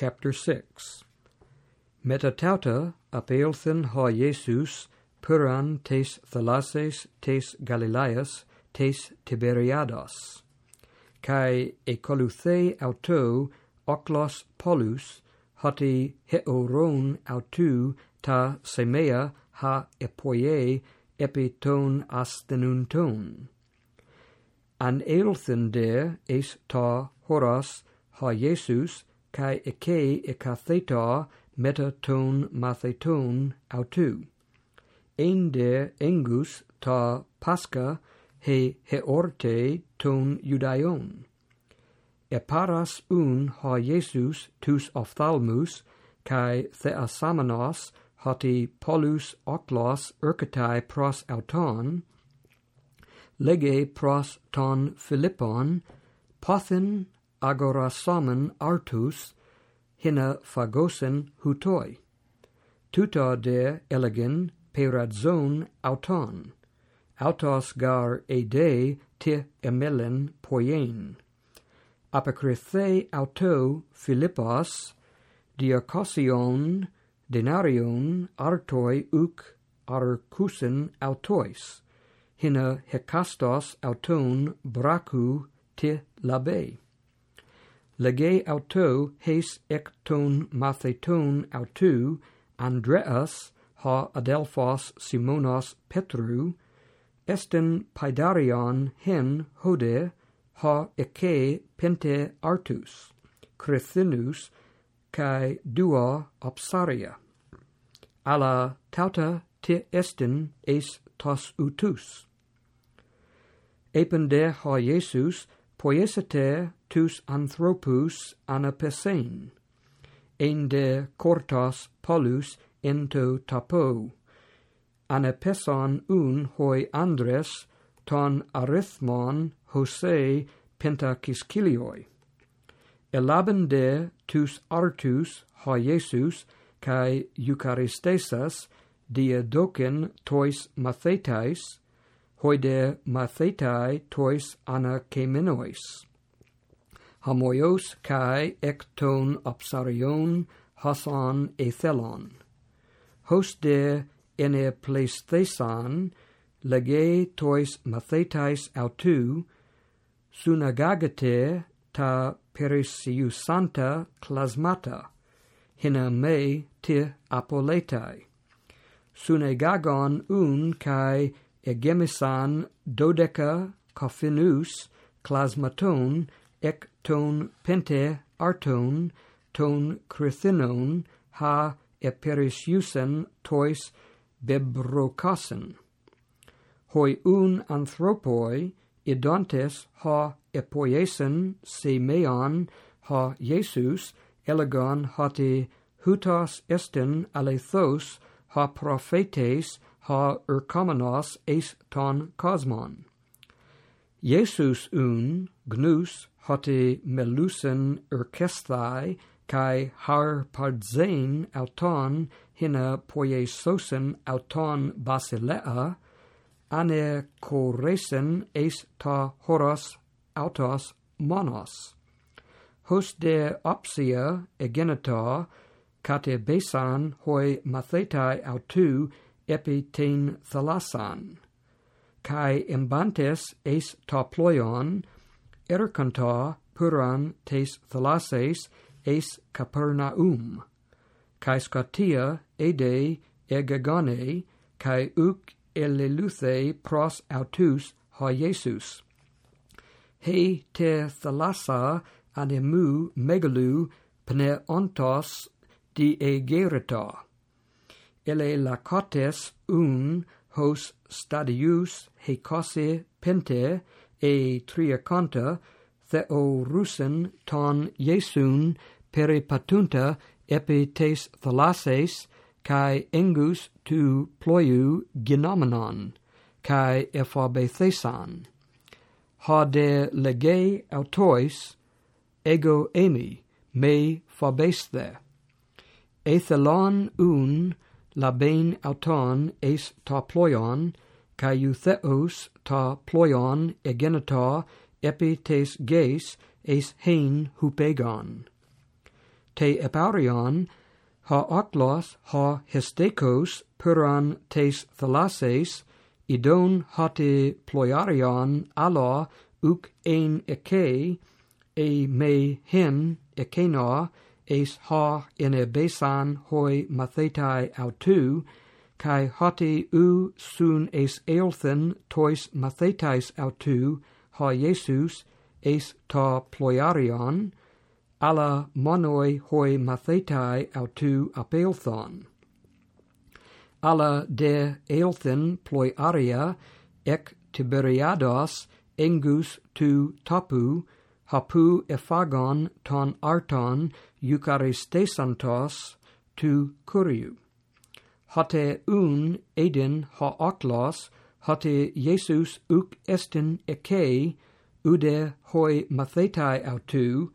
chapter 6. Metatauta apelthen ha Jesus puran tes thalases tes Galileas tes Tiberiadas. Kai ecoluthe auto oklos polus hoti heoron autu ta semea ha epoie astenun ton. An eilthen de es ta horas ha Jesus kai ekei ekatheta meta ton matheton autou. Ende engus ta pasca he heorte ton judaion. Eparas un ha Jesus tus ophthalmus, kai theasamenos hoti polus oklos erkatai pros auton, lege pros ton Philippon, pothin agorasamen artus hina phagosen hutoi tuta de elegin perazon auton autos gar ede te emelen poien apokrithe auto philippos diacosion denarion artoi uk arcusen autois hina hecastos auton bracu te labe lege auto heis ec ton matheton autou Andreas ha Adelphos Simonos Petru, esten paidarion hen hode ha eke pente artus, crethinus, kai duo opsaria. Alla tauta te estin es tos utus. Epende ha jesus poieseter tous anthropus anapesein, en de cortas polus ento tapo, anapeson un hoi andres ton arithmon Jose pentakiscilioi, elabende tus artus hoiesus kai eucharistesas diadocen tois mathetais hoide mathetai tois anakemenois. Hamoios kai ekton apsarion hasan ethelon. Hoste ene pleisthesan lege tois mathetais autu sunagagate ta perisiusanta clasmata hina me te apoletai. Sunegagon un kai egemisan dodeca coffinus clasmaton ec ton pente arton ton crithinon ha eperisiusen tois bebrocasen. Hoi un anthropoi idontes ha epoiesen semeon ha Jesus elegon hoti hutas esten alethos ha prophetes ha erkamenos eis ton kosmon. Jesus un gnus hoti melusen erkesthai kai har pardzein auton hina poiesosen auton basilea ane koresen eis ta horos autos monos hos de opsia egenita kate besan hoi mathetai autou epithein thalassan, Kai embantes eis ta ploion, erkanta puran tes thalasses eis Capernaum, Kai scotia ede egagone, kai uc eleluthe pros autus ha Iesus. He te thalassa anemu megalu pneontos diegerita elelacotes un hos stadius hecose pente e triaconta theorusen ton Iesun peripatunta epi tes thalases kai engus tu ploiu genomenon kai ephabethesan ha de lege autois ego emi me phabesthe ethelon un laben auton eis ta ploion, kai eutheos ta ploion egenita epi tes geis eis hein hupegon. Te epaurion, ha otlos ha hestekos puran tes thalases, idon hati ploiarion ala uk ein eke, e me hen ekena, es ha in ebesan hoi mathetai autu, kai hoti u sun es eolthen tois mathetais autu, ha Jesus, es ta ploiarion, ala monoi hoi mathetai autu apelthon. Ala de eolthen ploiaria, ec Tiberiados, engus tu tapu, hapu ephagon ton arton, eucharistesantos tu curiu. Hate un edin ha oklos, hate Jesus uk estin eke, ude hoi mathetai autu,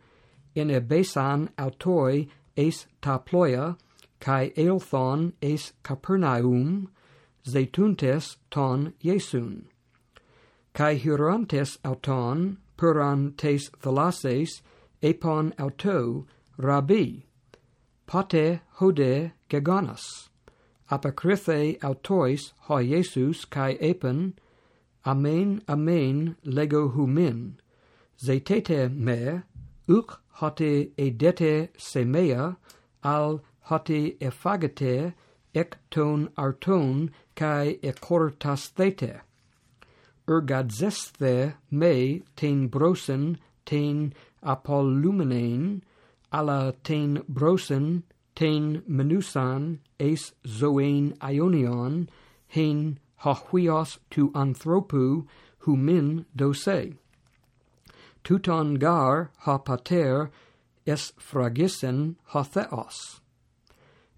in ebesan autoi es ta ploia, kai eilthon es Capernaum, zeituntes ton Iesun. Kai hierontes auton, puran tes thalases, epon auto, Rabbi, pate hode geganas, apocrythae autois ho Iesus kai epen, amen, amen, lego humin, zetete me, uk hote edete semea, al hote efagete ec ton arton, cae ecortasthete. Ergadzesthe me ten brosen, ten apollumenen, alla ten brosen, ten menusan, es zoen ionion, hen hohuios tu anthropu, humin dose. Tuton gar ha pater, es fragisen ha theos.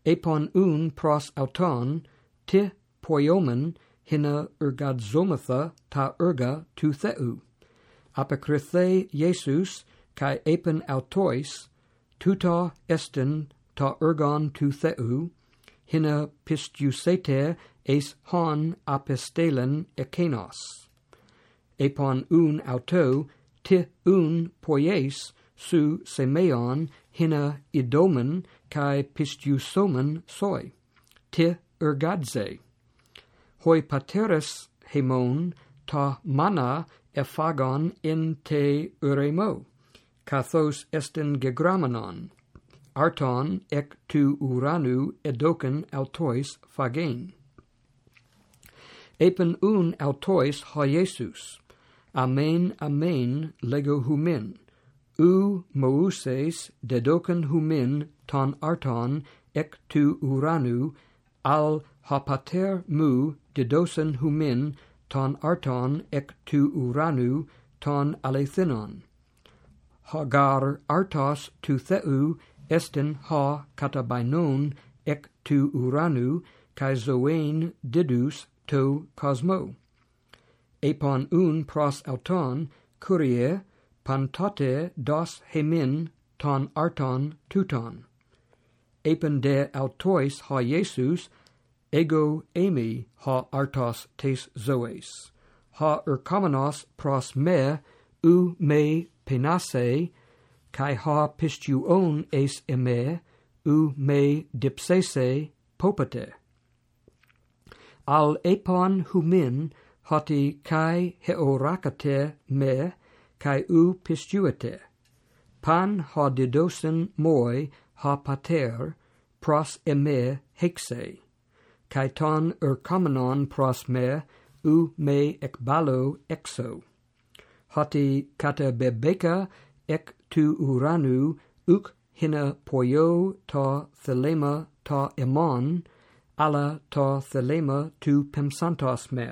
Epon un pros auton, te poiomen, hina ergadzomatha ta erga tu theu. Apokrithe Jesus, kai epen autois, tuta estin ta ergon tu theu, hina pistiusete es hon apestelen ekenos. Epon un auto, ti un poies, su semeon hina idomen kai pistiusomen soi, ti ergadze. Hoi pateres hemon ta mana ephagon in te uremo kathos esten gegrammanon, arton ek tu uranu edoken autois phagein. Epen un autois hoiesus, amen amen lego humin, u mouses dedoken humin ton arton ek tu uranu al hapater mu didosen humin ton arton ek tu uranu ton alethinon hagar artas tu theu estin ha katabainon ek tu uranu kai zoein didus to cosmo. Epon un pros auton curie pantate dos hemin ton arton tuton. Epon de autois ha jesus ego emi ha artos tes zoes. Ha erkomenos pros me u me penase, kai ha pistuon es eme, u me dipsese popate Al epon humin hoti kai heoracate me, kai u pistuete. Pan ha didosen moi ha pater, pros eme hexe. kai ton urcomenon pros me, u me ekbalo exo hoti kata bebeka ek tu uranu uk hina poio ta thelema ta emon ala ta thelema tu pemsantos me.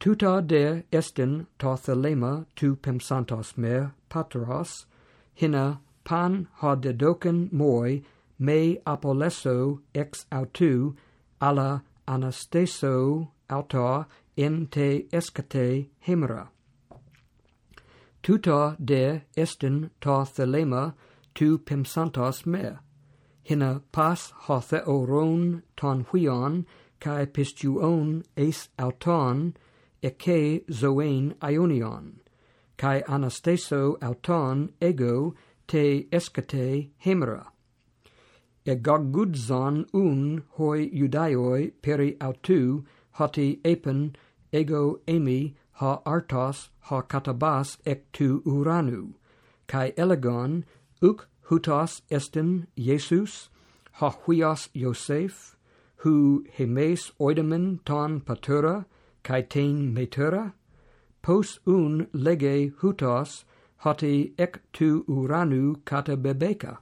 Tuta de estin ta thelema tu pemsantos me patros hina pan ha dedoken moi me apolesso ex autu alla anastaso auta in te escate hemera tuta de estin ta thelema tu pimsantos me. Hina pas hothe oron ton huion, kai pistuon eis auton, eke zoen ionion, kai anastaso auton ego te escate hemera. Egogudzon un hoi judaioi peri autu, hoti epen ego emi ha artos ha katabas ek tu uranu. Kai elegon uk hutas estin jesus ha huios Joseph, hu hemes oidemen ton patura, kai ten metera, pos un lege hutos, hoti ek tu uranu kata bebeka.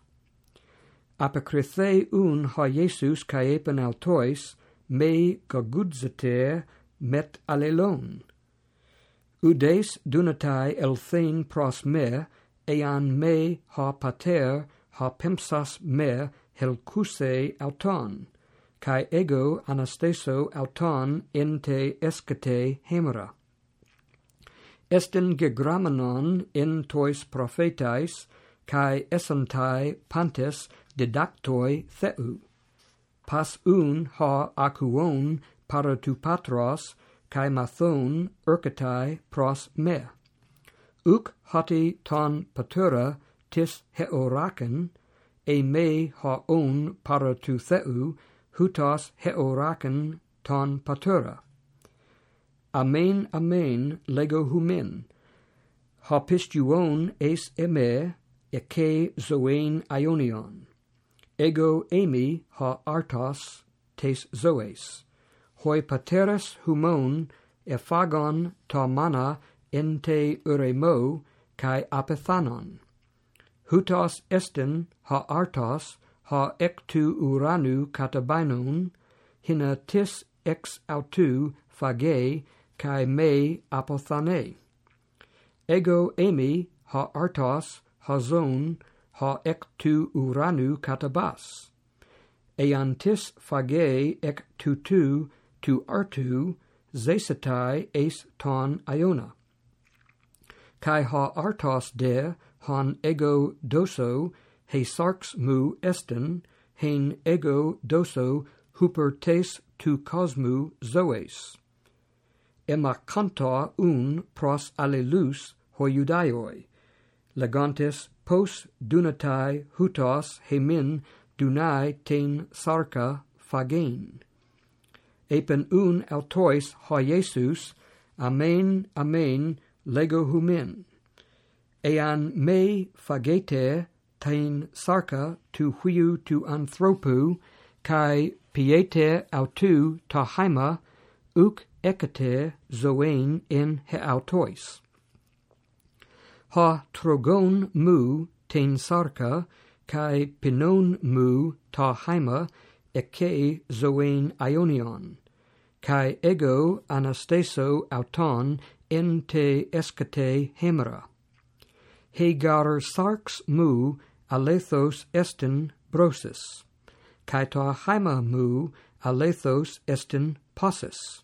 Apocrythe un ha Jesus caepen altois, me gogudzeter met alelon, Udes dunatai elthein pros me, ean me ha pater, ha pemsas me helcuse auton, cae ego anastaso auton ente escate hemera. Estin gegramenon in tois prophetais, cae essentai pantes didactoi theu. Pas un ha acuon paratu patros, kai mathon erkatai pros me. Uk hati ton patura tis heoraken, e me ha on para tu theu, hutas heoraken ton patura. Amen, amen, lego humen. Ha pistuon es eme, eke zoen ionion. Ego emi ha artos tes zoes hoi pateres humon ephagon ta mana ente uremo kai apethanon. Hutas estin ha artos ha ectu uranu katabainon hina tis ex autu phage kai me apothane ego emi ha artos ha zon ha ectu uranu katabas. Eantis phage ec tutu tu artu zesetai eis ton iona. Kai ha artos de hon ego doso he sarx mu esten hen ego doso huper tes tu cosmu zoes. Emma canta un pros allelus hoiudaioi, legantes pos dunatai hutos hemin dunai ten sarca fagein epen un autois ha Jesus, amen, amen, lego humin. Ean me fagete tein sarca tu huiu tu anthropu, kai piete autu ta haima, uc ecate zoein in he autois. Ha trogon mu tein sarca, kai pinon mu ta haima, eke zoen ionion kai ego anastaso auton en te escate hemera. Hegar sarx mu alethos esten brosis kai ta haima mu alethos esten posis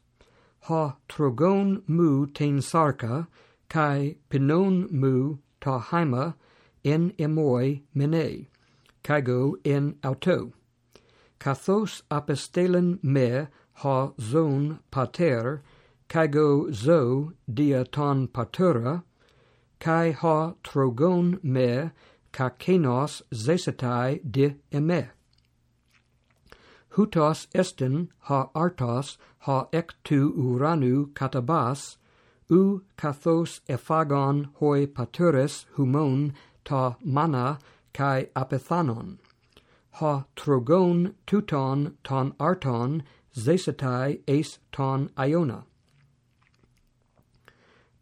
ha trogon mu ten sarka kai pinon mu ta haima en emoi mene kago en auto kathos apostelen me ha zon pater kago zo dia ton patura kai ha trogon me ka kenos zesetai de eme. Hutos estin ha artos ha ectu uranu katabas u kathos ephagon hoi patures humon ta mana kai apethanon ha trogon tuton ton arton zesetai eis ton iona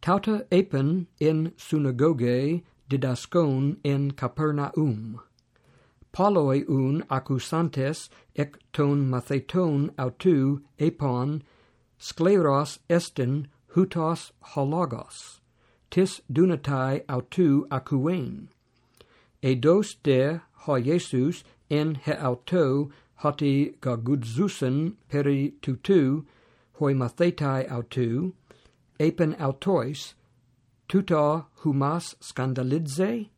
tauta epen in synagoge didaskon in capernaum poloi un accusantes ec ton matheton autu epon scleros estin hutos hologos, tis dunatai autu acuen. E dos de ho Jesus en he auto hoti gagudzusen peri tutu, hoi mathetai autu, epen autois, tuta humas scandalidze,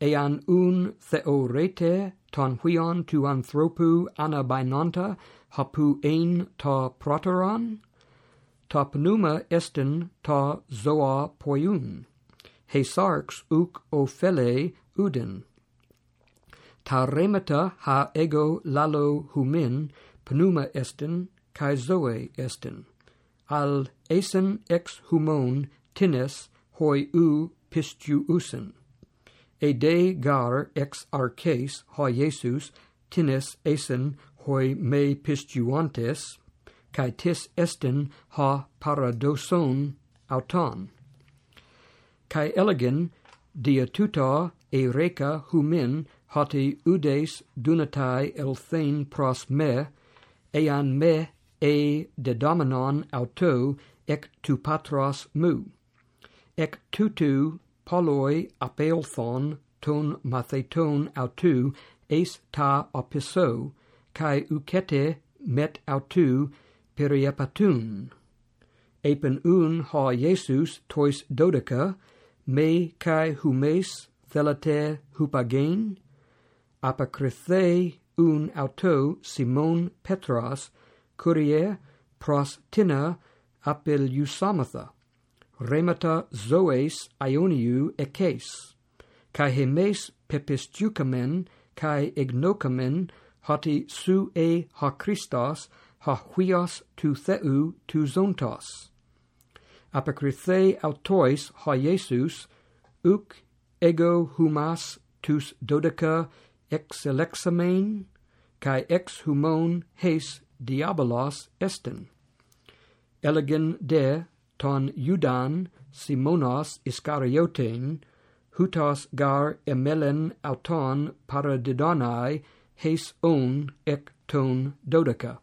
ean un theorete ton huion tu anthropu anabainanta hapu ein ta proteron? ta pneuma esten ta zoa poiun. He sarx uk ophele uden. ta remeta ha ego lalo humin pneuma estin kai zoe estin al esen ex humon tines hoi u pistiu usen. E de gar ex arces ha Jesus tines esen hoi me pistuantes kai tis estin ha paradoson auton kai elegin dia tuta e reca humin hoti udes dunatai elthein pros me, ean me e dedominon auto ec tu patros mu, ec tutu poloi apelthon ton matheton autu eis ta opiso, kai ucete met autu periepatun. Epen un ha Iesus tois dodeca, me kai humes thelate hupagen, apakrythei un auto Simon Petras curie pros tina apeleusamatha remata zoes ioniu eces kai hemes pepistukamen kai ignokamen hoti su e ha Christos ha huios tu theu tu zontos apokrithe autois ha jesus uk ego humas tus dodeca ex elexamen kai ex humon heis diabolos esten. Elegen de ton judan simonos iscarioten hutos gar emelen auton paradidonai heis on ek ton dodeca